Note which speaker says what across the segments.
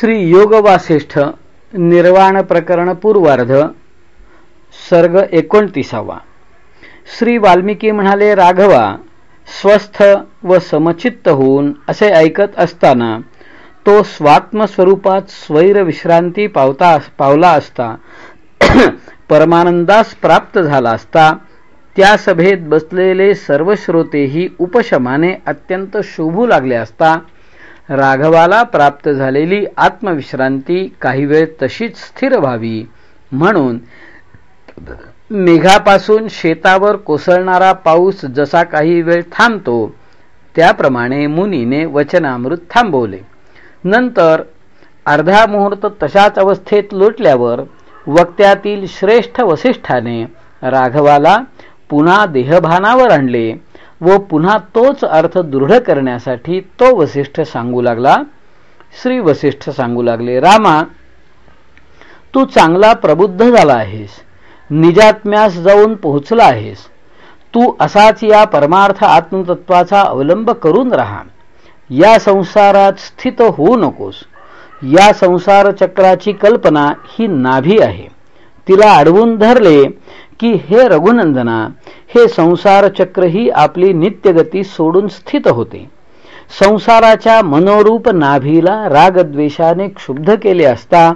Speaker 1: श्री योगवासिष्ठ निर्वाण प्रकरण पूर्वार्ध सर्ग एकोणतीसावा. श्री वाल्मिकी म्हणाले राघवा स्वस्थ व समचित्त होऊन असे ऐकत असताना तो स्वात्मस्वरूपात स्वैर विश्रांती पावता पावला असता परमानंदास प्राप्त झाला असता त्या सभेत बसलेले सर्व श्रोतेही उपशमाने अत्यंत शोभू लागले असता राघवाला प्राप्त झालेली आत्मविश्रांती काही वेळ तशीच स्थिर व्हावी. म्हणून मेघापासून शेतावर कोसळणारा पाऊस जसा काही वेळ थांबतो त्याप्रमाणे मुनीने वचनामृत थांबवले. नंतर अर्धा मुहूर्त तशाच अवस्थेत लोटल्यावर वक्त्यातील श्रेष्ठ वसिष्ठाने राघवाला पुन्हा देहभानावर आणले. व पुन्हा तोच अर्थ दृढ करण्यासाठी तो वसिष्ठ सांगू लागला. श्री वसिष्ठ सांगू लागले रामा तू चांगला प्रबुद्ध झाला आहेस. निजात्म्यास जाऊन पोहोचला आहेस. तू असाच या परमार्थ आत्मतत्वाचा अवलंब करून राहा. या संसारात स्थित होऊ नकोस. या संसार चक्राची कल्पना ही नाभी आहे. तिला अडवून धरले की हे रघुनंदना हे संसार चक्र ही आपली नित्यगती सोडून स्थित होते. संसाराच्या मनोरूप नाभीला रागद्वेषाने क्षुब्ध केले असता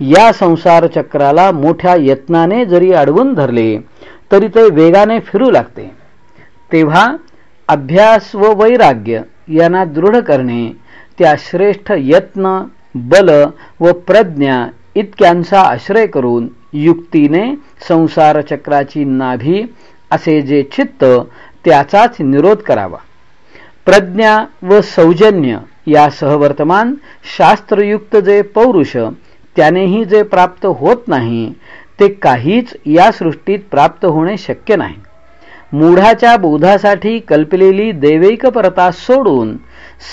Speaker 1: या संसार चक्राला मोठ्या यत्नाने जरी अडवून धरले तरी ते वेगाने फिरू लागते. तेव्हा अभ्यास व वैराग्य यांना दृढ करणे त्या श्रेष्ठ यत्न बल व प्रज्ञा इतक्यांचा आश्रय करून युक्तीने संसार चक्राची नाभी असे जे चित्त त्याचाच निरोध करावा. प्रज्ञा व सौजन्य या सहवर्तमान शास्त्रयुक्त जे पौरुष त्यानेही जे प्राप्त होत नाही ते काहीच या सृष्टीत प्राप्त होणे शक्य नाही. मूढाच्या बोधासाठी कल्पलेली दैविकपरता सोडून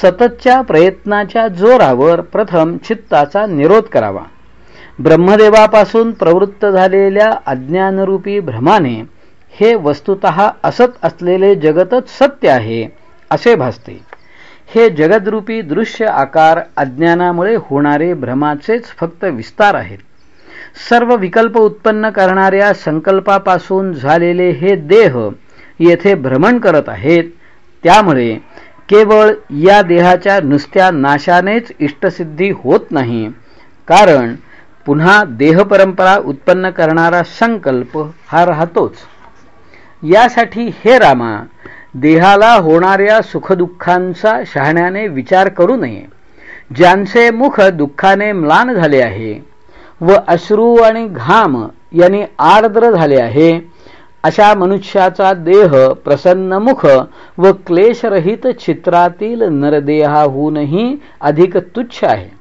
Speaker 1: सततच्या प्रयत्नाच्या जोरावर प्रथम चित्ताचा निरोध करावा. ब्रह्मदेवापासून प्रवृत्त झालेल्या अज्ञानरूपी भ्रमाने हे वस्तुत असत असलेले जगतच सत्य आहे असे भासते. हे जगदरूपी दृश्य आकार अज्ञानामुळे होणारे भ्रमाचेच फक्त विस्तार आहेत. सर्व विकल्प उत्पन्न करणाऱ्या संकल्पापासून झालेले हे देह येथे भ्रमण करत आहेत त्यामुळे केवळ या देहाच्या नुसत्या नाशानेच इष्टसिद्धी होत नाही. कारण पुन्हा देहपरंपरा उत्पन्न करणारा संकल्प हा राहतोच. यासाठी हे रामा देहाला होणाऱ्या सुखदुःखांचा शहाण्याने विचार करू नये. ज्यांचे मुख दुःखाने म्लान झाले आहे व अश्रू आणि घाम यांनी आर्द्र झाले आहे अशा मनुष्याचा देह प्रसन्नमुख व क्लेशरहित चित्रातील नरदेहाहूनही अधिक तुच्छ आहे.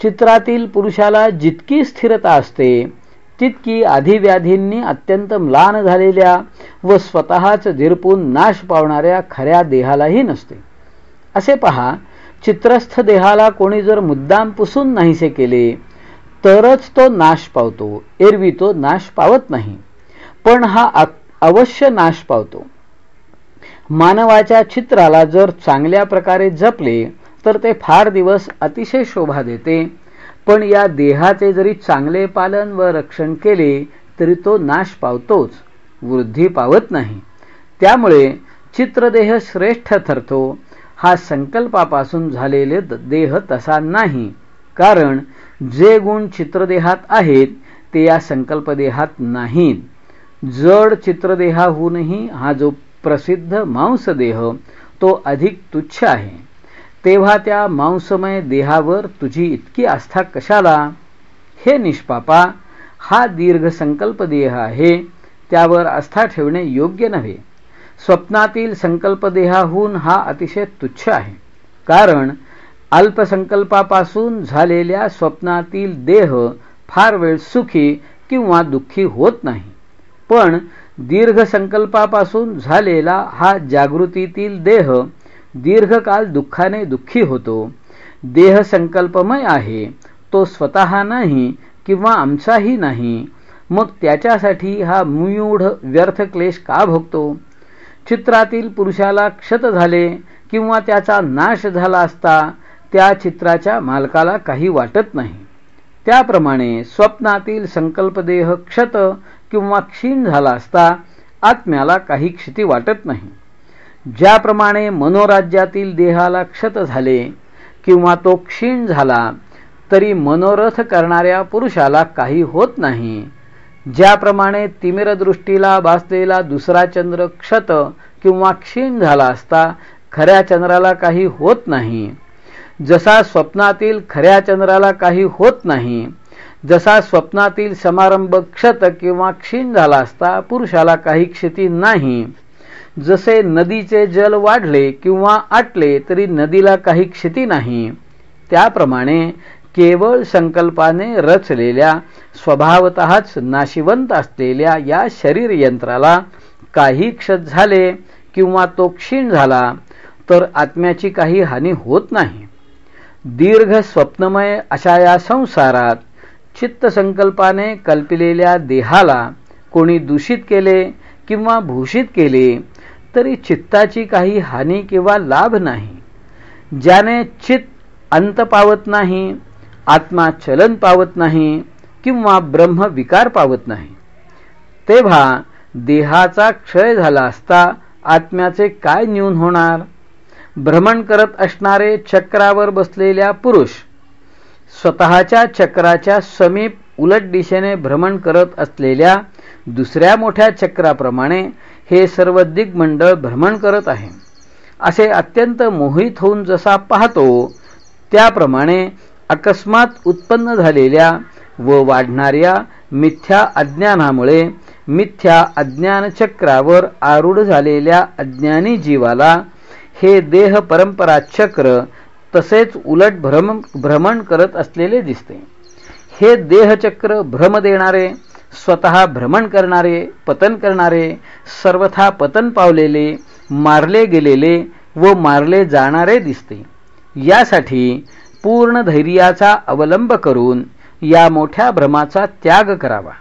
Speaker 1: चित्रातील पुरुषाला जितकी स्थिरता असते तितकी आधिव्याधींनी अत्यंत म्लान झालेल्या व स्वतःच झिरपून नाश पावणाऱ्या खऱ्या देहालाही नसते. असे पहा चित्रस्थ देहाला कोणी जर मुद्दाम पुसून नाहीसे केले तरच तो नाश पावतो एरवी तो नाश पावत नाही. पण हा अवश्य नाश पावतो. मानवाच्या चित्राला जर चांगल्या प्रकारे जपले तर ते फार दिवस अतिशय शोभा देते. पण या देहाचे जरी चांगले पालन व रक्षण केले तरी तो नाश पावतोच वृद्धी पावत नाही. त्यामुळे चित्रदेह श्रेष्ठ ठरतो. हा संकल्पापासून झालेले देह तसा नाही. कारण जे गुण चित्रदेहात आहेत ते या संकल्पदेहात नाहीत. जड चित्रदेहाहूनही हा जो प्रसिद्ध मांसदेह तो अधिक तुच्छ आहे. तेव्हा त्या मांसमय देहावर तुझी इतकी आस्था कशाला? हे निष्पापा हा दीर्घ संकल्प देह आहे त्यावर आस्था ठेवणे योग्य नव्हे. स्वप्नातील संकल्पदेहाहून हा अतिशय तुच्छ आहे. कारण अल्पसंकल्पापासून झालेल्या स्वप्नातील देह फार वेळ सुखी किंवा दुःखी होत नाही. पण दीर्घ संकल्पापासून झालेला हा जागृतीतील देह दीर्घकाल दुःखाने दुःखी होतो. देह संकल्पमय आहे. तो स्वतः नाही किंवा आमचाही नाही. मग त्याच्यासाठी हा मूढ व्यर्थ क्लेश का भोगतो? चित्रातील पुरुषाला क्षत झाले किंवा त्याचा नाश झाला असता त्या चित्राच्या मालकाला काही वाटत नाही. त्याप्रमाणे स्वप्नातील संकल्पदेह क्षत किंवा क्षीण झाला असता आत्म्याला काही क्षती वाटत नाही. ज्याप्रमाणे मनोराज्यातील देहाला क्षत झाले किंवा तो क्षीण झाला तरी मनोरथ करणाऱ्या पुरुषाला काही होत नाही. ज्याप्रमाणे तिमिरदृष्टीला भासलेला दुसरा चंद्र क्षत किंवा क्षीण झाला असता खऱ्या चंद्राला काही होत नाही. जसा स्वप्नातील खऱ्या चंद्राला काही होत नाही जसा स्वप्नातील समारंभ क्षत किंवा क्षीण झाला असता पुरुषाला काही क्षती नाही. जसे नदीचे जल वाढले किंवा आटले तरी नदीला काही क्षती नाही. त्याप्रमाणे केवळ संकल्पाने रचलेल्या स्वभावतःच नाशिवंत असलेल्या या शरीर यंत्राला काही क्षत झाले किंवा तो क्षीण झाला तर आत्म्याची काही हानी होत नाही. दीर्घ स्वप्नमय अशा या संसारात चित्तसंकल्पाने कल्पिलेल्या देहाला कोणी दूषित केले किंवा भूषित केले तरी चित्ताची काही हानी किंवा लाभ नाही. ज्याने चित्त अंत पावत नाही आत्मा चलन पावत नाही किंवा ब्रह्म विकार पावत नाही. तेव्हा देहाचा क्षय झाला असता आत्म्याचे काय न्यून होणार? भ्रमण करत असणारे चक्रावर बसलेल्या पुरुष स्वतःच्या चक्राच्या समीप उलट दिशेने भ्रमण करत असलेल्या दुसऱ्या मोठ्या चक्राप्रमाणे हे सर्व दिग्मंडळ भ्रमण करत आहे. असे अत्यंत मोहित होऊन जसा पाहतो त्याप्रमाणे अकस्मात उत्पन्न झालेल्या व वाढणाऱ्या मिथ्या अज्ञानामुळे मिथ्या अज्ञानचक्रावर आरूढ झालेल्या अज्ञानी जीवाला हे देह परंपरा चक्र तसेच उलट भ्रम भ्रमण करत असलेले दिसते. हे देहचक्र भ्रम देणारे स्वतः भ्रमण करणारे पतन करणारे सर्वथा पतन पावलेले मारले गेलेले व मारले जाणारे दिसते. यासाठी पूर्ण धैर्याचा अवलंब करून या मोठ्या भ्रमाचा त्याग करावा.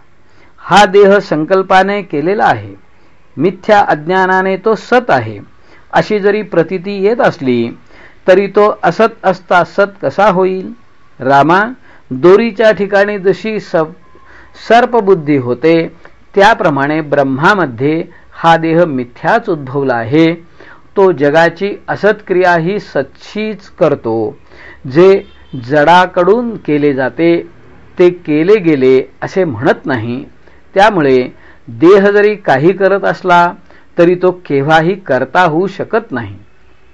Speaker 1: हा देह संकल्पाने केलेला आहे. मिथ्या अज्ञानाने तो सत आहे. अशी जरी प्रतिती येत असली तरी तो असत असता सत कसा होईल? रामा दोरीच्या ठिकाणी जशी सर्पबुद्धी होते. त्याप्रमाणे ब्रह्मामध्ये हा देह मिथ्याच उद्भवला आहे. तो जगाची असत्क्रिया ही सच्चीच करतो. जे जडाकडून केले जाते ते केले गेले असे म्हणत नाही. त्यामुळे देह जरी काही करत असला तरी तो केव्हाही करता होऊ शकत नाही.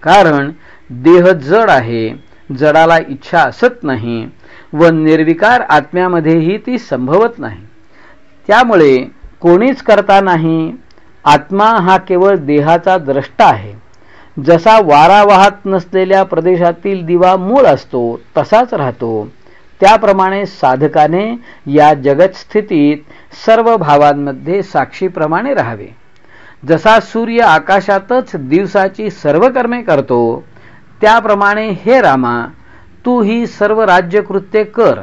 Speaker 1: कारण देह जड आहे जडाला इच्छा असत नाही. व निर्विकार आत्म्यामध्येही ती संभवत नाही. त्यामुळे कोणीच करता नाही आत्मा हा केवळ देहाचा द्रष्टा आहे. जसा वारा वाहत नसलेल्या प्रदेशातील दिवा मूळ असतो तसाच राहतो. त्याप्रमाणे साधकाने या जगतस्थितीत सर्व भावांमध्ये साक्षीप्रमाणे राहावे. जसा सूर्य आकाशातच दिवसाची सर्व कर्मे करतो त्याप्रमाणे हे रामा तू ही सर्व राज्यकृत्ये कर.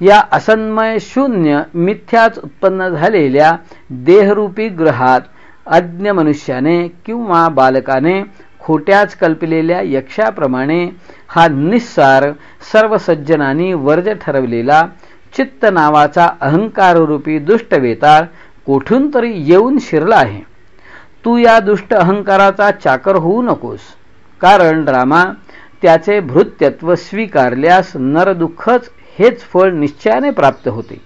Speaker 1: या असन्मय शून्य मिथ्याच उत्पन्न झालेल्या देहरूपी ग्रहात अज्ञ मनुष्याने किंवा बालकाने खोट्याच कल्पलेल्या यक्षाप्रमाणे हा निस्सार सर्व सज्जनांनी वर्ज ठरवलेला चित्त नावाचा अहंकाररूपी दुष्ट वेताळ कोठून तरी येऊन शिरला आहे. तू या दुष्ट अहंकाराचा चाकर होऊ नकोस. कारण रामा त्याचे भृत्यत्व स्वीकारल्यास नरदुःखच हेच फळ निश्चयाने प्राप्त होते.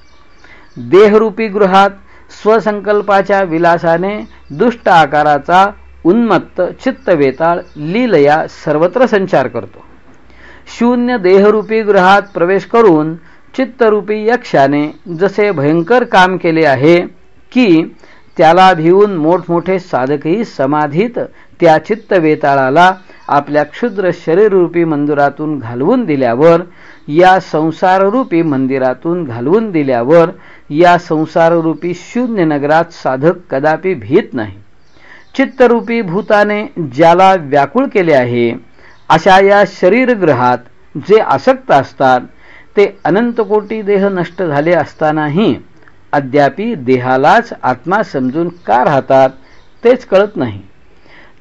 Speaker 1: देहरूपी गृहात स्वसंकल्पाच्या विलासाने दुष्ट आकाराचा उन्मत्त चित्तवेताळ लीलया सर्वत्र संचार करतो. शून्य देहरूपी गृहात प्रवेश करून चित्तरूपी यक्षाने जसे भयंकर काम केले आहे की त्याला भिवून मोठमोठे साधकही समाधीत त्या चित्त वेताळाला आपल्या क्षुद्र शरीररूपी मंदिरातून घालवून दिल्यावर या संसाररूपी मंदिरातून घालवून दिल्यावर या संसाररूपी शून्य नगरात साधक कदापि भीत नाही. चित्तरूपी भूताने ज्याला व्याकुळ केले आहे अशा या शरीरग्रहात जे आसक्त असतात ते अनंतकोटी देह नष्ट झाले असतानाही अद्यापी देहालाच आत्मा समजून का राहतात तेच कळत नाही.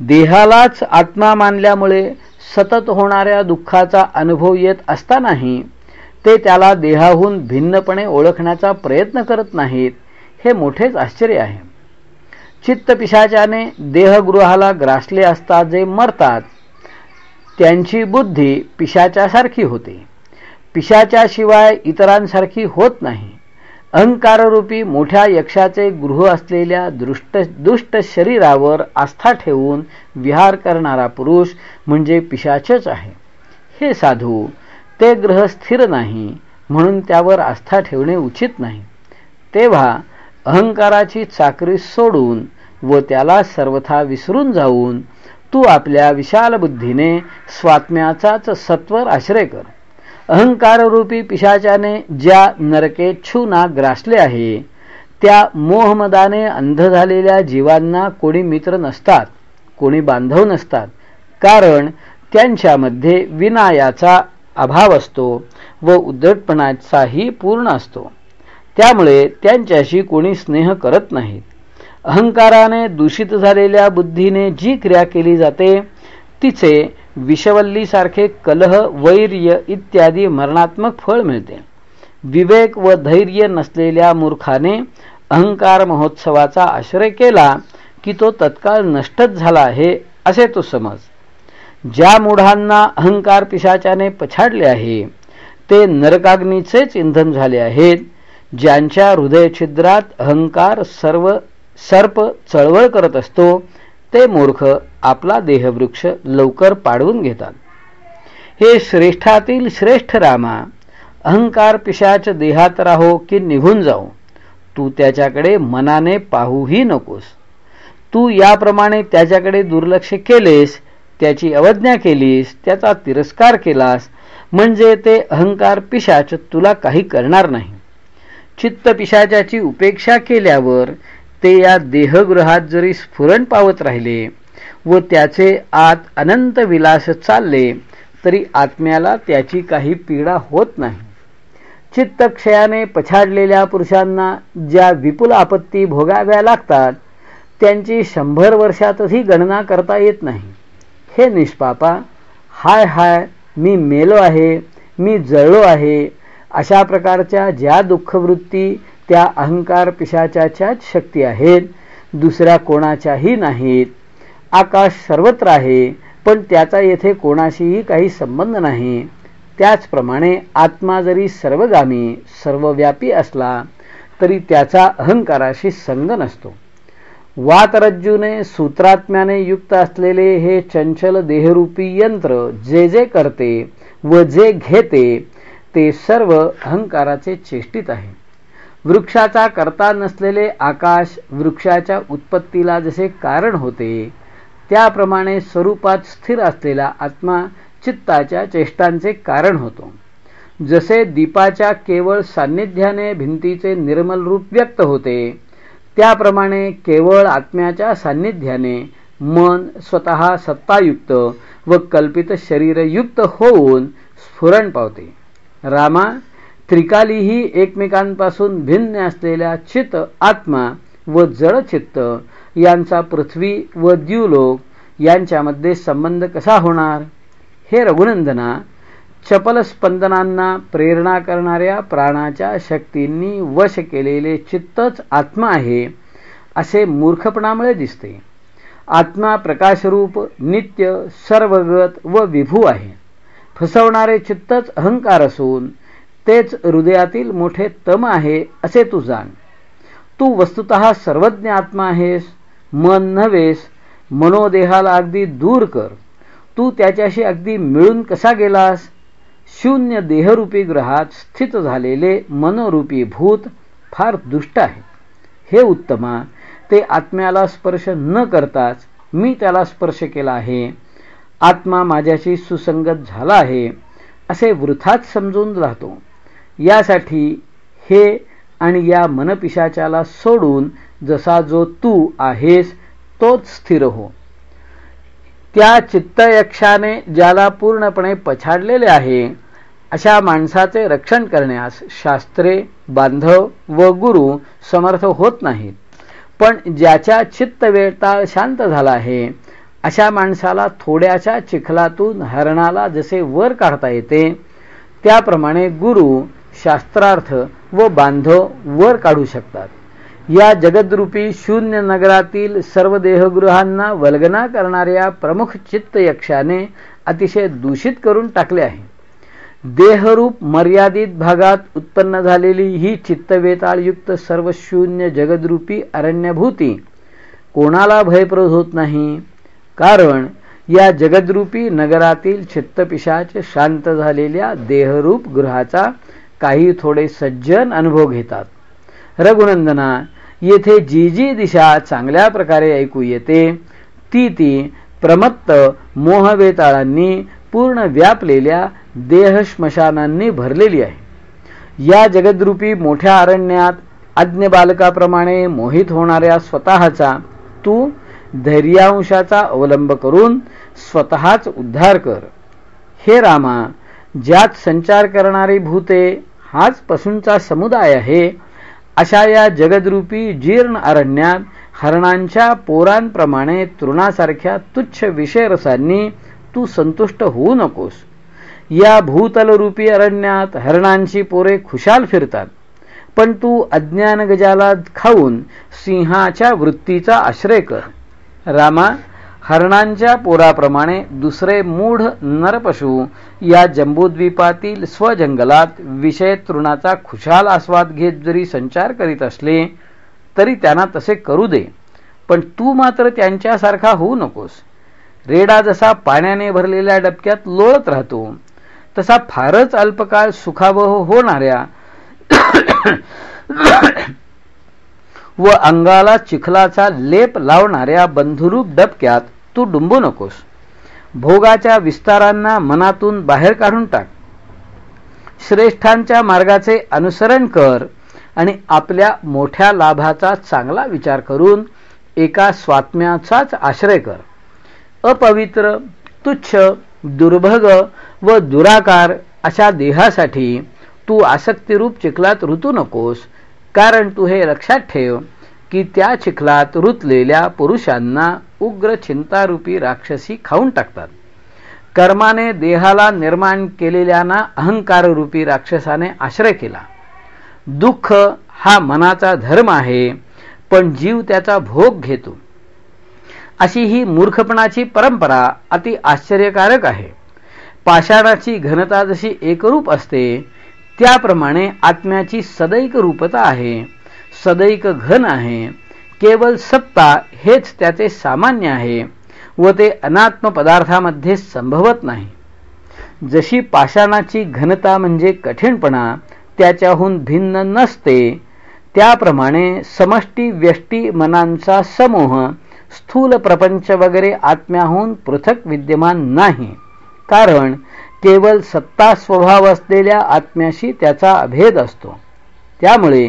Speaker 1: देहालाच आत्मा मानल्यामुळे सतत होणाऱ्या दुःखाचा अनुभव येत असतानाही ते त्याला देहाहून भिन्नपणे ओळखण्याचा प्रयत्न करत नाहीत हे मोठेच आश्चर्य आहे. चित्तपिशाच्याने देहगृहाला ग्रासले असता जे मरतात त्यांची बुद्धी पिशाच्यासारखी होते. पिशाच्याशिवाय इतरांसारखी होत नाही. अहंकाररूपी मोठ्या यक्षाचे गृह असलेल्या दृष्ट दुष्ट शरीरावर आस्था ठेवून विहार करणारा पुरुष म्हणजे पिशाचच आहे. हे साधू ते ग्रह स्थिर नाही म्हणून त्यावर आस्था ठेवणे उचित नाही. तेव्हा अहंकाराची चाकरी सोडून व त्याला सर्वथा विसरून जाऊन तू आपल्या विशाल बुद्धीने स्वात्म्याचाच सत्वर आश्रय कर. अहंकाररूपी पिशाच्याने ज्या नरके छूना ग्रासले आहे त्या मोहमदाने अंध झालेल्या जीवांना कोणी मित्र नसतात कोणी बांधव नसतात कारण त्यांच्यामध्ये विनायाचा अभाव असतो व उद्धटपणाचाही पूर्ण असतो. त्यामुळे त्यांच्याशी कोणी स्नेह करत नाहीत अहंकाराने दूषित झालेल्या बुद्धीने जी क्रिया केली जाते तिचे विषवल्लीसारखे कलह वैर्य इत्यादी मरणात्मक फळ मिळते. विवेक व धैर्य नसलेल्या मूर्खाने अहंकार महोत्सवाचा आश्रय केला की तो तत्काळ नष्टच झाला आहे असे तो समज. ज्या मूढांना अहंकार पिशाच्याने पछाडले आहे ते नरकाग्नीचेच इंधन झाले आहेत ज्यांच्या हृदयछिद्रात अहंकार सर्व सर्प चळवळ करत असतो ते मूर्ख आपला देहवृक्ष लवकर पाडवून घेतात. हे श्रेष्ठातील श्रेष्ठ रामा अहंकार पिशाच देहात राहो की निघून जाऊ. तू त्याच्याकडे मनाने पाहूही नकोस. तू याप्रमाणे त्याच्याकडे दुर्लक्ष केलेस त्याची अवज्ञा केलीस त्याचा तिरस्कार केलास म्हणजे ते अहंकार पिशाच तुला काही करणार नाही. चित्त पिशाच्याची उपेक्षा केल्यावर ते या देहगृहात जरी स्फुरण पावत राहिले व त्याचे आत अनंत विलास चालले तरी आत्म्याला त्याची काही पीडा होत नाही. चित्तक्षयाने पछाडलेल्या पुरुषांना ज्या विपुल आपत्ती भोगाव्या लागतात त्यांची शंभर वर्षातही गणना करता येत नाही. हे निष्पापा हाय हाय मी मेलो आहे मी जळलो आहे अशा प्रकारच्या ज्या दुःखवृत्ती त्या अहंकार पिशाच्याच्याच शक्ती आहेत दुसऱ्या कोणाच्याही नाहीत. आकाश सर्वत्र आहे पण त्याचा येथे कोणाशीही काही संबंध नाही. त्याचप्रमाणे आत्मा जरी सर्वगामी सर्वव्यापी असला तरी त्याचा अहंकाराशी संग नसतो. वातरज्जूने सूत्रात्म्याने युक्त असलेले हे चंचल देहरूपी यंत्र जे जे करते व जे घेते ते सर्व अहंकाराचे चेष्टित आहे. वृक्षाचा करता नसलेले आकाश वृक्षाच्या उत्पत्तीला जसे कारण होते त्याप्रमाणे स्वरूपात स्थिर असलेला आत्मा चित्ताच्या चेष्टांचे कारण होतो. जसे दीपाच्या केवळ सान्निध्याने भिंतीचे निर्मल रूप व्यक्त होते त्याप्रमाणे केवळ आत्म्याच्या सान्निध्याने मन स्वतः सत्तायुक्त व कल्पित शरीरयुक्त होऊन स्फुरण पावते. रामा त्रिकालीही एकमेकांपासून भिन्न असलेल्या चित्त आत्मा व जडचित्त यांचा पृथ्वी व द्यूलोक यांच्यामध्ये संबंध कसा होणार? हे रघुनंदना चपल स्पंदनांना प्रेरणा करणाऱ्या प्राणाच्या शक्तींनी वश केलेले चित्तच आत्मा आहे असे मूर्खपणामुळे दिसते. आत्मा प्रकाशरूप नित्य सर्वगत व विभू आहे. फसवणारे चित्तच अहंकार असून तेच हृदयातील मोठे तम आहे असे तू जाण. तू वस्तुत सर्वज्ञ आत्मा आहेस मन नव्हेस मनोदेहाला अगदी दूर कर. तू त्याच्याशी अगदी मिळून कसा गेलास? शून्य देहरूपी ग्रहात स्थित झालेले मनोरूपी भूत फार दुष्ट आहे हे उत्तमा ते आत्म्याला स्पर्श न करताच मी त्याला स्पर्श केला आहे. आत्मा माझ्याशी सुसंगत झाला आहे असे वृथाच समजून राहतो. यासाठी हे आणि या मनपिशाच्याला सोडून जसा जो तू आहेस तोच स्थिर हो. त्या चित्तयक्षाने ज्याला पूर्णपणे पछाडलेले आहे अशा माणसाचे रक्षण करण्यास शास्त्रे बांधव व गुरु समर्थ होत नाहीत. पण ज्याच्या चित्तवेळताळ शांत झाला आहे अशा माणसाला थोड्याशा चिखलातून हरणाला जसे वर काढता येते त्याप्रमाणे गुरु शास्त्रार्थ व बांधव वर काढू शकतात. या जगद्रूपी शून्य नगरातील सर्व देहगृहांना वल्गना करणाऱ्या प्रमुख चित्त यक्षाने अतिशय दूषित करून टाकले आहे. देहरूप मर्यादित भागात उत्पन्न झालेली ही चित्तवेताळयुक्त सर्व शून्य जगद्रूपी अरण्यभूती कोणाला भयप्रद होत नाही? कारण या जगद्रूपी नगरातील चित्तपिशाच शांत झालेल्या देहरूप गृहाचा काही थोडे सज्जन अनुभव घेतात. रघुनंदना येथे जी जी दिशा चांगल्या प्रकारे ऐकू येते ती ती प्रमत्त मोहवेताळांनी पूर्ण व्यापलेल्या देह स्मशानांनी भरलेली आहे. या जगद्रूपी मोठ्या अरण्यात अज्ञ बालकाप्रमाणे मोहित होणाऱ्या स्वतःचा तू धैर्यांशाचा अवलंब करून स्वतःच उद्धार कर. हे रामा ज्यात संचार करणारी भूते हाच पशूंचा समुदाय आहे. अशा या जगदरूपी जीर्ण अरण्यात हरणांच्या पोरांप्रमाणे तृणासारख्या तुच्छ विषयरसांनी तू संतुष्ट होऊ नकोस. या भूतलरूपी अरण्यात हरणांची पोरे खुशाल फिरतात. पण तू अज्ञान गजाला खाऊन सिंहाच्या वृत्तीचा आश्रय कर. रामा हरणांच्या पोराप्रमाणे दुसरे मूढ नरपशु या जंबूद्वीपातील स्वजंगलात विषय तृणाचा खुशाल आस्वाद घेत जरी संचार करीत असले तरी त्यांना तसे करू दे. पण तू मात्र त्यांच्यासारखा होऊ नकोस. रेडा जसा पाण्याने भरलेल्या डबक्यात लोळत राहतो तसा फारच अल्पकाळ सुखावह होणाऱ्या व अंगाला चिखलाचा लेप लावणाऱ्या बंधुरूप डबक्यात तू डुंबू नकोस. भोगाच्या विस्तारांना मनातून बाहेर काढून टाक. श्रेष्ठांच्या मार्गाचे अनुसरण कर आणि आपल्या मोठ्या लाभाचा चांगला विचार करून एका स्वात्म्याचाच आश्रय कर. अपवित्र तुच्छ दुर्भग व दुराकार अशा देहासाठी तू आसक्तिरूप चिखलात ऋतू नकोस. कारण तू हे लक्षात ठेव की त्या चिखलात रुतलेल्या पुरुषांना उग्र चिंतारूपी राक्षसी खाऊन टाकतात. कर्माने देहाला निर्माण केलेल्यांना अहंकाररूपी राक्षसाने आश्रय केला. दुःख हा मनाचा धर्म आहे पण जीव त्याचा भोग घेतो. अशी ही मूर्खपणाची परंपरा अति आश्चर्यकारक आहे. पाषाणाची घनता जशी एकरूप असते त्याप्रमाणे आत्म्याची सदैक रूपता आहे सदैक घन आहे. केवळ सत्ता हेच त्याचे सामान्य आहे व ते अनात्म पदार्थामध्ये संभवत नाही. जशी पाषाणाची घनता म्हणजे कठीणपणा त्याच्याहून भिन्न नसते त्याप्रमाणे समष्टी व्यष्टी मनांचा समूह स्थूल प्रपंच वगैरे आत्म्याहून पृथक विद्यमान नाही. कारण केवळ सत्ता स्वभाव असलेल्या आत्म्याशी त्याचा अभेद असतो. त्यामुळे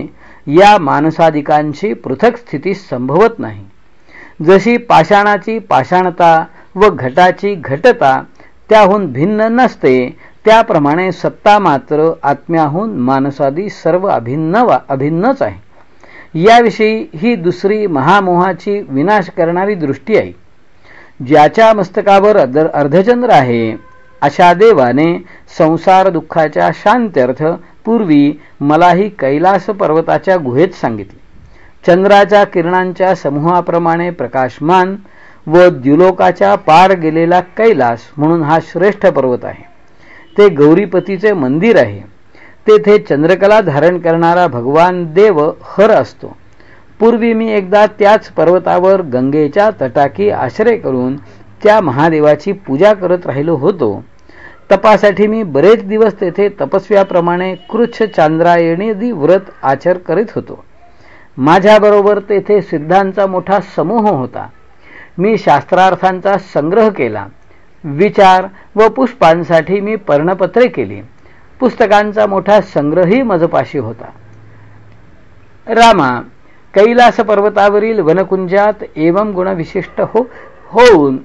Speaker 1: या मानसाधिकांची पृथक स्थिती संभवत नाही. जशी पाषाणाची पाषाणता व घटाची घटता त्याहून भिन्न नसते त्याप्रमाणे सत्ता मात्र आत्म्याहून मानसादी सर्व अभिन्न अभिन्नच आहे. याविषयी ही दुसरी महामोहाची विनाश करणारी दृष्टी आहे. ज्याच्या मस्तकावर अर्धचंद्र आहे अशा देवाने संसार दुःखाच्या शांत्यर्थ पूर्वी मलाही कैलास पर्वताच्या गुहेत सांगितले. चंद्राच्या किरणांच्या समूहाप्रमाणे प्रकाशमान व द्युलोकाच्या पार गेलेला कैलास म्हणून हा श्रेष्ठ पर्वत आहे. ते गौरीपतीचे मंदिर आहे. तेथे चंद्रकला धारण करणारा भगवान देव हर असतो. पूर्वी मी एकदा त्याच पर्वतावर गंगेच्या तटाकी आश्रय करून त्या महादेवाची पूजा करत राहिलो होतो. तपासाठी मी बरेच दिवस तेथे तपस्व्याप्रमाणे कृच्छ चांद्रायणी व्रत आचर करीत होतो. माझ्याबरोबर तेथे सिद्धांचा मोठा समूह होता. मी शास्त्रार्थांचा संग्रह केला. विचार व पुष्पांसाठी मी पर्णपत्रे केली. पुस्तकांचा मोठा संग्रही मजपाशी होता. रामा कैलास पर्वतावरील वनकुंजात एवम गुणविशिष्ट हो होऊन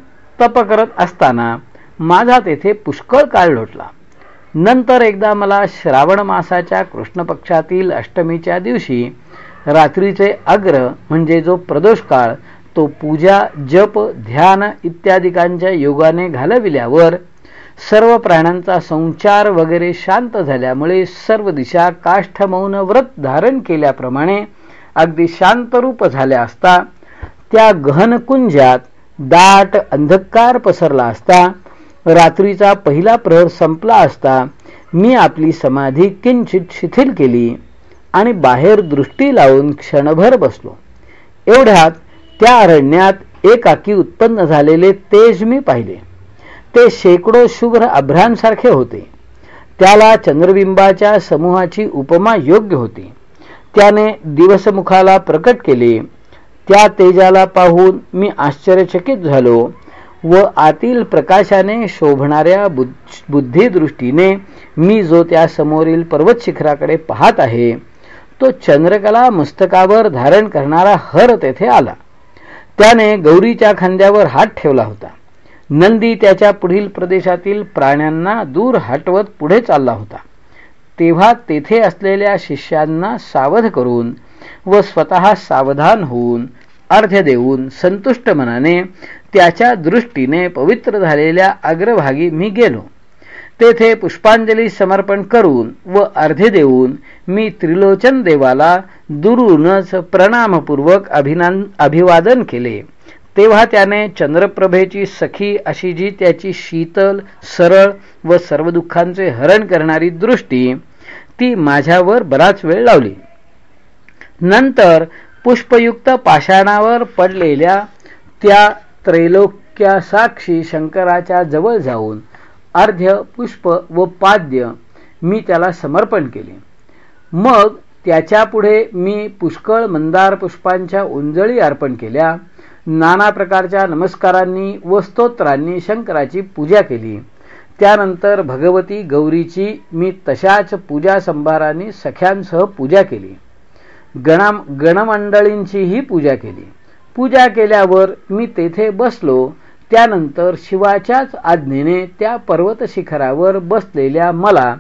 Speaker 1: तप करत असताना माझा तेथे पुष्कळ काळ लोटला. नंतर एकदा मला श्रावण मासाच्या कृष्ण पक्षातील अष्टमीच्या दिवशी रात्रीचे अग्र म्हणजे जो प्रदोष काळ तो पूजा जप ध्यान इत्यादिकांच्या योगाने घालविल्यावर सर्व प्राण्यांचा संचार वगैरे शांत झाल्यामुळे सर्व दिशा काष्ठमौन व्रत धारण केल्याप्रमाणे अगदी शांतरूप झाल्या असता त्या गहनकुंजात दाट अंधकार पसरला असता रात्रीचा पहिला प्रहर संपला असता मी आपली समाधी किंचित शिथिल केली आणि बाहेर दृष्टी लावून क्षणभर बसलो. एवढ्यात त्या अरण्यात एकाकी उत्पन्न झालेले तेज मी पाहिले. ते शेकडो शुभ्र अभ्रांसारखे होते. त्याला चंद्रबिंबाच्या समूहाची उपमा योग्य होती. त्याने दिवसमुखाला प्रकट केले. त्या तेजाला पाहून मी आश्चर्यचकित झालो. व आतील प्रकाशाने शोभणाऱ्या बुद्धिदृष्टीने मी जो त्या समोरील पर्वत शिखराकडे पाहत आहे तो चंद्रकला मस्तकावर धारण करणारा हर तेथे आला. त्याने गौरीच्या खांद्यावर हात ठेवला होता. नंदी त्याच्या पुढील प्रदेशातील प्राण्यांना दूर हटवत पुढे चालला होता. तेव्हा तेथे असलेल्या शिष्यांना सावध करून व स्वतः सावधान होऊन अर्ध्य देऊन संतुष्ट मनाने त्याच्या दृष्टीने पवित्र झालेल्या अग्रभागी मी गेलो. तेथे पुष्पांजली समर्पण करून व अर्धे देऊन मी त्रिलोचन देवाला दुरूनच प्रणामपूर्वक अभिनान अभिवादन केले. तेव्हा त्याने चंद्रप्रभेची सखी अशी जी त्याची शीतल सरळ व सर्व दुःखांचे हरण करणारी दृष्टी ती माझ्यावर बराच वेळ लावली. नंतर पुष्पयुक्त पाषाणावर पडलेल्या त्या त्रैलोक्यासाक्षी शंकराच्या जवळ जाऊन अर्ध्य पुष्प व पाद्य मी त्याला समर्पण केले. मग त्याच्यापुढे मी पुष्कळ मंदार पुष्पांच्या उंजळी अर्पण केल्या. नाना प्रकारच्या नमस्कारांनी व स्तोत्रांनी शंकराची पूजा केली. त्यानंतर भगवती गौरीची मी तशाच पूजा संभारांनी सख्यांसह पूजा केली. गणा गणमंडळींचीही पूजा केली. पूजा केल्यावर मी तेथे बसलो. त्यानंतर शिवाच्याच आज्ञेने त्या पर्वत शिखरावर बसलेल्या मला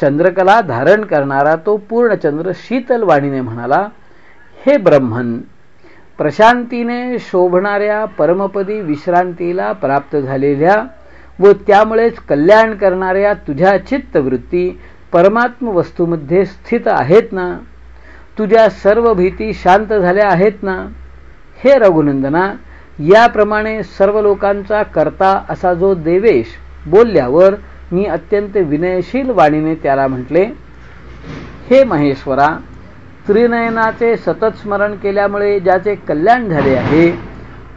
Speaker 1: चंद्रकला धारण करणारा तो पूर्णचंद्र शीतल वाणीने म्हणाला हे ब्रह्मन प्रशांतीने शोभणाऱ्या परमपदी विश्रांतीला प्राप्त झालेल्या व त्यामुळेच कल्याण करणाऱ्या तुझ्या चित्तवृत्ती परमात्म वस्तूमध्ये स्थित आहेत ना? तुझ्या सर्व भीती शांत झाल्या आहेत ना? हे रघुनंदना याप्रमाणे सर्व लोकांचा करता असा जो देवेश बोलल्यावर मी अत्यंत विनयशील वाणीने त्याला म्हटले हे महेश्वरा त्रिनयनाचे सतत स्मरण केल्यामुळे ज्याचे कल्याण झाले आहे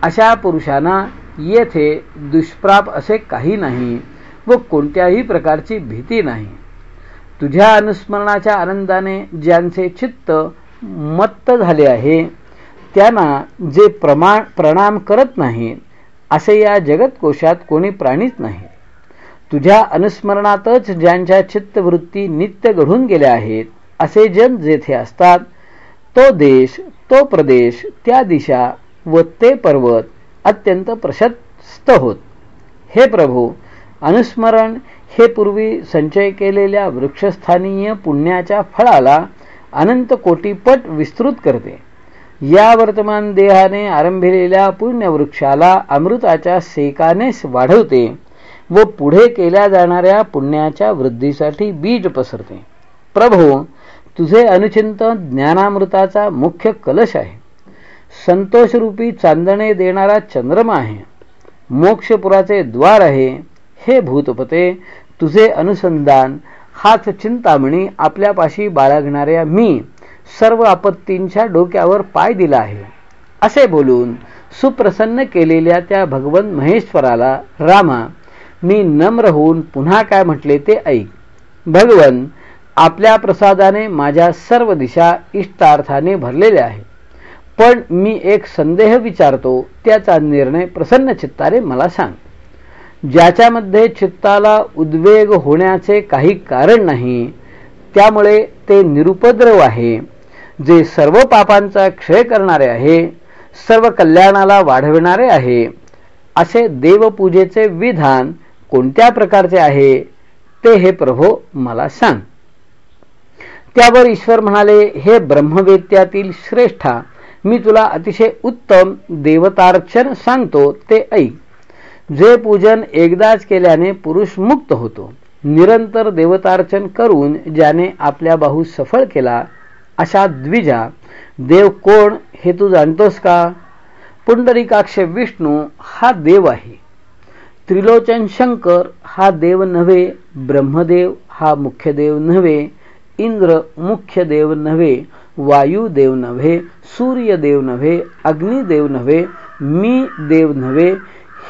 Speaker 1: अशा पुरुषांना येथे दुष्प्राप असे काही नाही व कोणत्याही प्रकारची भीती नाही. तुझ्या अनुस्मरणाच्या आनंदाने ज्यांचे चित्त मत्त झाले आहे त्यांना जे प्रमाण प्रणाम करत नाहीत असे या जगतकोशात कोणी प्राणीच नाही. तुझ्या अनुस्मरणातच ज्यांच्या चित्तवृत्ती नित्य घडून गेल्या आहेत असे जन जेथे असतात तो देश तो प्रदेश त्या दिशा व ते पर्वत अत्यंत प्रशस्त होत. हे प्रभू अनुस्मरण हे पूर्वी संचय केलेल्या वृक्षस्थानीय पुण्याच्या फळाला अनंत कोटीपट विस्तृत करते. या वर्तमान देहाने आरंभिलेल्या पुण्यवृक्षाला अमृताच्या सेकानेच वाढवते व पुढे केल्या जाणाऱ्या पुण्याच्या वृद्धीसाठी बीज पसरते. प्रभो तुझे अनुचिंत ज्ञानामृताचा मुख्य कलश आहे. संतोषरूपी चांदणे देणारा चंद्रमा आहे. मोक्षपुराचे द्वार आहे. हे भूतपते तुझे अनुसंधान हाच चिंतामणी आपल्यापाशी बाळगणाऱ्या मी सर्व आपत्तींच्या डोक्यावर पाय दिला आहे. असे बोलून सुप्रसन्न केलेल्या त्या भगवन महेश्वराला रामा मी नम्र होऊन पुन्हा काय म्हटले ते ऐक. भगवन आपल्या प्रसादाने माझ्या सर्व दिशा इष्टार्थाने भरलेल्या आहे पण मी एक संदेह विचारतो त्याचा निर्णय प्रसन्न चित्ताने मला सांग. ज्याच्यामध्ये चित्ताला उद्वेग होण्याचे काही कारण नाही त्यामुळे ते निरुपद्रव आहे. जे सर्व पापांचा क्षय करणारे आहे सर्व कल्याणाला वाढविणारे आहे. असे देवपूजेचे विधान कोणत्या प्रकारचे आहे ते हे प्रभो मला सांग. त्यावर ईश्वर म्हणाले हे ब्रह्मवेत्यातील श्रेष्ठा मी तुला अतिशय उत्तम देवतार्चन सांगतो ते ऐक. जे पूजन एकदाच केल्याने पुरुष मुक्त होतो निरंतर देवतार्चन करून ज्याने आपल्या बाहू सफळ केला अशा द्विजा देव कोण हे तू जाणतोस का? पुंडरीकाक्ष विष्णू हा देव आहे. त्रिलोचन शंकर हा देव नव्हे ब्रह्मदेव हा मुख्य देव नव्हे इंद्र मुख्य देव नव्हे वायू देव नव्हे सूर्य देव नव्हे अग्निदेव नव्हे मी देव नव्हे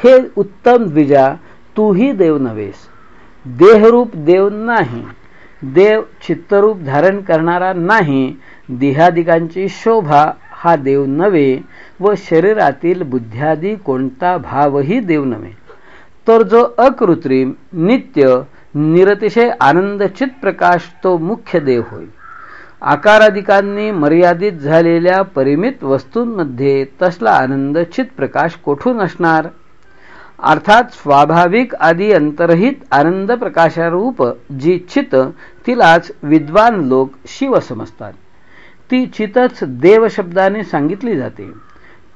Speaker 1: हे उत्तम द्विजा तूही देव नव्हेस. देहरूप देव नाही. देव चित्तरूप धारण करणारा नाही. देहादिकांची शोभा हा देव नव्हे व शरीरातील बुद्ध्यादी कोणता भावही देव नव्हे. तर जो अकृत्रिम नित्य निरतिशय आनंद प्रकाश तो मुख्य देव होय. आकाराधिकांनी मर्यादित झालेल्या परिमित वस्तूंमध्ये तसला आनंद प्रकाश कोठून असणार? अर्थात स्वाभाविक आदी अंतरहित आनंद प्रकाशारूप जी चित तिलाच विद्वान लोक शिव समजतात. ती चितच देव शब्दाने सांगितली जाते.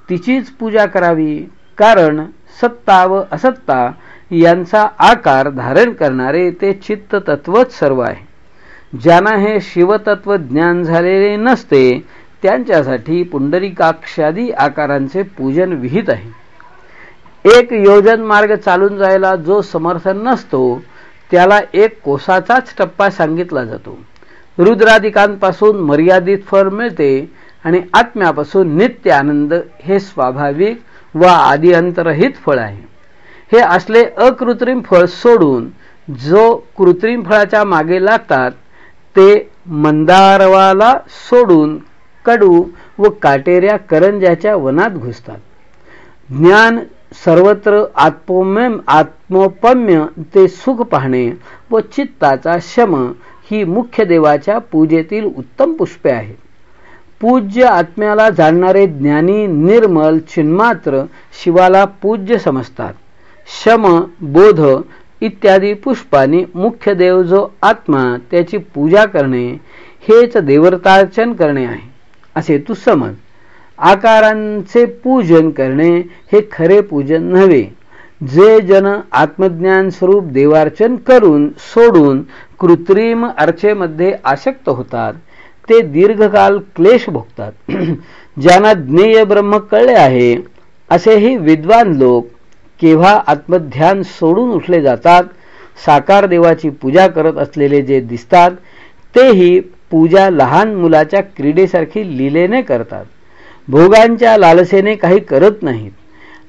Speaker 1: तिचीच पूजा करावी कारण सत्ता व असत्ता यांचा आकार धारण करणारे ते चित्त तत्वच सर्व आहे. ज्यांना हे शिवतत्व ज्ञान झालेले नसते त्यांच्यासाठी पुंडरीकाक्षादी आकारांचे पूजन विहित आहे. एक योजन मार्ग चालून जायला जो समर्थन नसतो त्याला एक कोसाचाच टप्पा सांगितला जातो. रुद्राधिकांपासून मर्यादित फळ मिळते आणि आत्म्यापासून नित्य आनंद हे स्वाभाविक व आदिअंतरहित फळ आहे. हे असले अकृत्रिम फळ सोडून जो कृत्रिम फळाच्या मागे लागतात ते मंदारवाला सोडून कडू व काटेऱ्या करंजाच्या वनात घुसतात. ज्ञान सर्वत्र आत्मोम्य आत्मोपम्य ते सुख पाहणे व चित्ताचा शम ही मुख्य देवाच्या पूजेतील उत्तम पुष्पे आहेत पूज्य आत्म्याला जाणणारे ज्ञानी निर्मल चिन्मात्र शिवाला पूज्य समजतात. शम बोध इत्यादी पुष्पांनी मुख्य देव जो आत्मा त्याची पूजा करणे हेच देवतार्चन करणे आहे. असे तू समज. आकारांचे पूजन करणे हे खरे पूजन नव्हे. जे जन आत्मज्ञान स्वरूप देवार्चन करून सोडून कृत्रिम अर्चेमध्ये आसक्त होतात ते दीर्घकाल क्लेश भोगतात. ज्यांना ज्ञेय ब्रह्म कळले आहे असेही विद्वान लोक केव्हा आत्मध्यान सोडून उठले जातात साकार देवाची पूजा करत असलेले जे दिसतात तेही पूजा लहान मुलाच्या क्रीडेसारखी लिलेने करतात. भोगांच्या लालसेने काही करत नाहीत.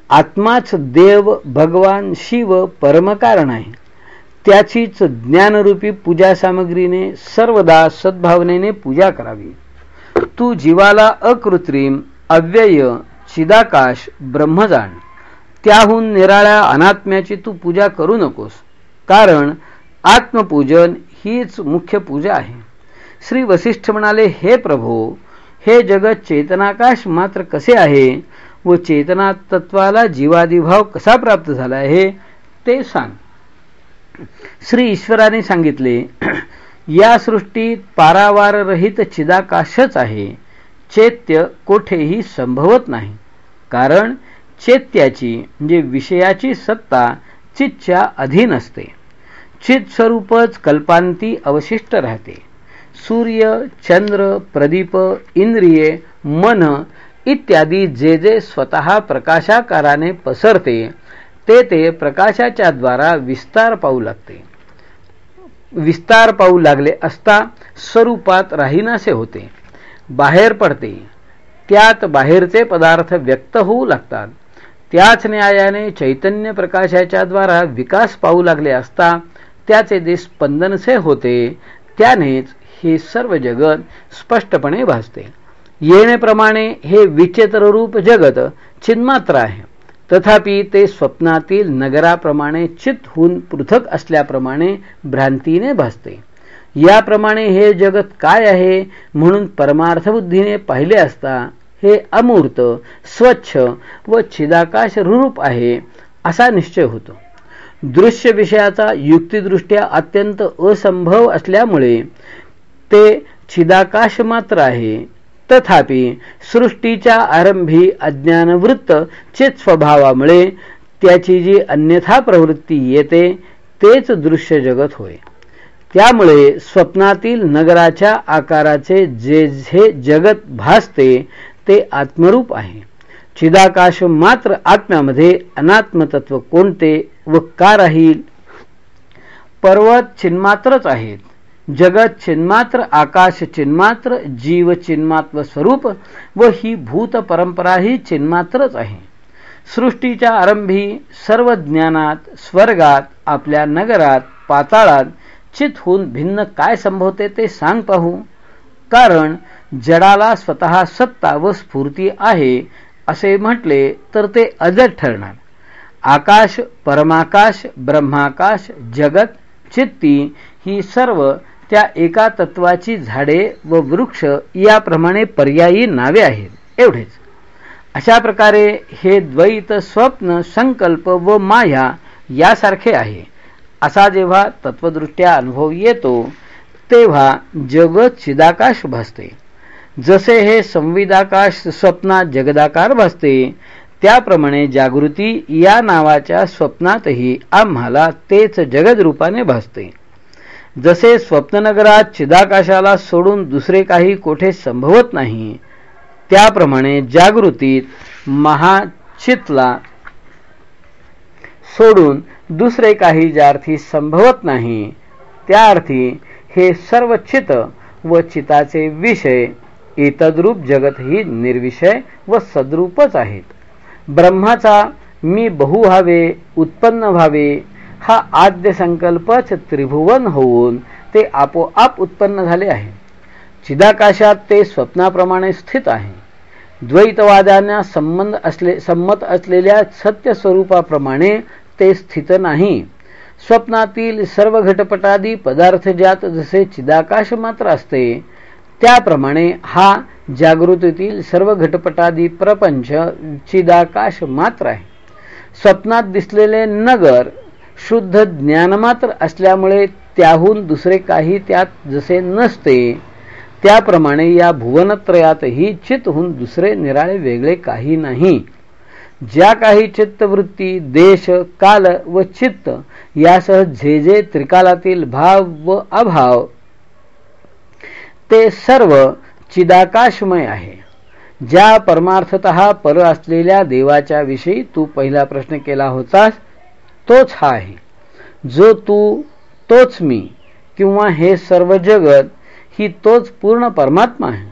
Speaker 1: आत्माच देव भगवान शिव परमकारण आहे त्याचीच ज्ञानरूपी पूजा सामग्रीने सर्वदा सद्भावनेने पूजा करावी. तू जीवाला अकृत्रिम अव्यय चिदाकाश ब्रह्मजाण त्याहून निराळ्या अनात्म्याची तू पूजा करू नकोस. कारण आत्मपूजन हीच मुख्य पूजा आहे. श्री वसिष्ठ म्हणाले हे प्रभो हे जगत चेतनाकाश मात्र कसे आहे व चेतना तत्वाला जीवादिभाव कसा प्राप्त झाला आहे ते सांग. श्री ईश्वराने सांगितले या सृष्टीत पारावाररहित चिदाकाशच आहे. चैत्य कोठेही संभवत नाही. कारण चैत्याची म्हणजे विषयाची सत्ता चितच्या अधीन असते. चित स्वरूपच कल्पांती अवशिष्ट राहते. सूर्य चंद्र प्रदीप इंद्रिये मन इत्यादी जे जे स्वतः प्रकाशाकाराने पसरते ते ते प्रकाशाच्या द्वारा विस्तार पाहू लागते. विस्तार पाहू लागले असता स्वरूपात राहीनासे होते. बाहेर पडते. त्यात बाहेरचे पदार्थ व्यक्त होऊ लागतात. त्याच न्यायाने चैतन्य प्रकाशाच्या द्वारा विकास पाहू लागले असता त्याचे जे स्पंदनसे होते त्यानेच हे सर्व जगत स्पष्टपणे भासते. येणेप्रमाणे हे विचित्र रूप जगत चिन्मात्र आहे. तथापि ते स्वप्नातील नगराप्रमाणे चित होऊन पृथक असल्याप्रमाणे भ्रांतीने भासते. याप्रमाणे हे जगत काय आहे म्हणून परमार्थबुद्धीने पाहिले असता हे अमूर्त स्वच्छ व छिदाकाश रूप आहे असा निश्चय होतो. दृश्य विषयाचा युक्तिदृष्ट्या अत्यंत असंभव असल्यामुळे ते छिदाकाश मात्र आहे. तथापि सृष्टीच्या आरंभी अज्ञानवृत्त चेत स्वभावामुळे त्याची जी अन्यथा प्रवृत्ती येते तेच दृश्य जगत होय. त्यामुळे स्वप्नातील नगराच्या आकाराचे जे जे जगत भासते ते आत्मरूप आहे. चिदाकाश मात्र आत्म्यामध्ये अनात्मतत्व कोणते व का राहील? पर्वत छिन्मात्रच आहेत. जगत चिन्मात्र आकाश चिन्मात्र जीव चिन्मात्व स्वरूप व ही भूत परंपरा ही चिन्मात्रच आहे. सृष्टीच्या आरंभी सर्व ज्ञानात स्वर्गात आपल्या नगरात पाताळात चित होऊन भिन्न काय संभवते ते सांग पाहू. कारण जडाला स्वतः सत्ता व स्फूर्ती आहे असे म्हटले तर ते अजट ठरणार. आकाश परमाकाश ब्रह्माकाश जगत चित्ती ही सर्व त्या एका तत्वाची झाडे व वृक्ष याप्रमाणे पर्यायी नावे आहेत. एवढेच. अशा प्रकारे हे द्वैत स्वप्न संकल्प व माया यासारखे आहे. असा जेव्हा तत्वदृष्ट्या अनुभव येतो तेव्हा जग चिदाकाश भासते. जसे हे संविदाकाश स्वप्नात जगदाकार भासते त्याप्रमाणे जागृती या नावाच्या स्वप्नातही आम्हाला तेच जगद रूपाने भासते. जसे स्वप्ननगरात चिदाकाशाला सोडून दुसरे काही कोठे संभवत नाही त्याप्रमाणे जागृतीत महाचितला सोडून दुसरे काही ज्या अर्थी संभवत नाही त्या अर्थी हे सर्व चित व चिताचे विषय एतद्रूप जगत ही निर्विषय व सद्रूपच आहेत. ब्रह्माचा मी बहु व्हावे उत्पन्न व्हावे हा आद्य संकल्पच त्रिभुवन होऊन ते आपोआप उत्पन्न झाले आहे. चिदाकाशात ते स्वप्नाप्रमाणे स्थित आहे. द्वैतवाद्यांना संबंध असले संमत असलेल्या सत्य स्वरूपाप्रमाणे ते स्थित नाही. स्वप्नातील सर्व घटपटादी पदार्थ ज्यात जसे चिदाकाश मात्र असते त्याप्रमाणे हा जागृतीतील सर्व घटपटादी प्रपंच चिदाकाश मात्र आहे. स्वप्नात दिसलेले नगर शुद्ध ज्ञानमात्र असल्यामुळे त्याहून दुसरे काही त्यात जसे नसते त्याप्रमाणे या भुवनत्रयातही चित्तहून दुसरे निराळे वेगळे काही नाही. ज्या काही चित्तवृत्ती देश काल व चित्त यासह जे जे त्रिकालातील भाव व अभाव ते सर्व चिदाकाशमय आहे. ज्या परमार्थत पर असलेल्या देवाच्या विषयी तू पहिला प्रश्न केला होतास तोच हा आहे. जो तू तोच मी किंवा हे सर्व जगत ही तोच पूर्ण परमात्मा आहे.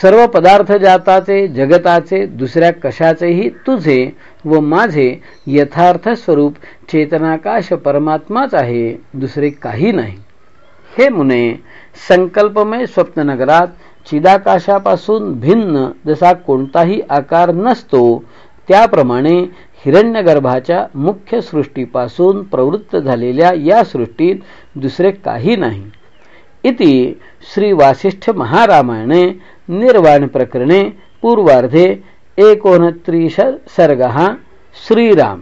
Speaker 1: सर्व पदार्थ जाताचे जगताचे दुसऱ्या कशाचेही तुझे व माझे यथार्थ स्वरूप चेतनाकाश परमात्माच आहे दुसरे काही नाही. हे मुने संकल्पमय स्वप्ननगरात चिदाकाशापासून भिन्न जसा कोणताही आकार नसतो त्याप्रमाणे हिरण्यगर्भाच्या मुख्य सृष्टीपासून प्रवृत्त झालेल्या या सृष्टीत दुसरे काही नाही. इति श्री वासिष्ठ महारामायणे निर्वाण प्रकरणे पूर्वार्धे एकोणत्रिश सर्ग श्रीराम.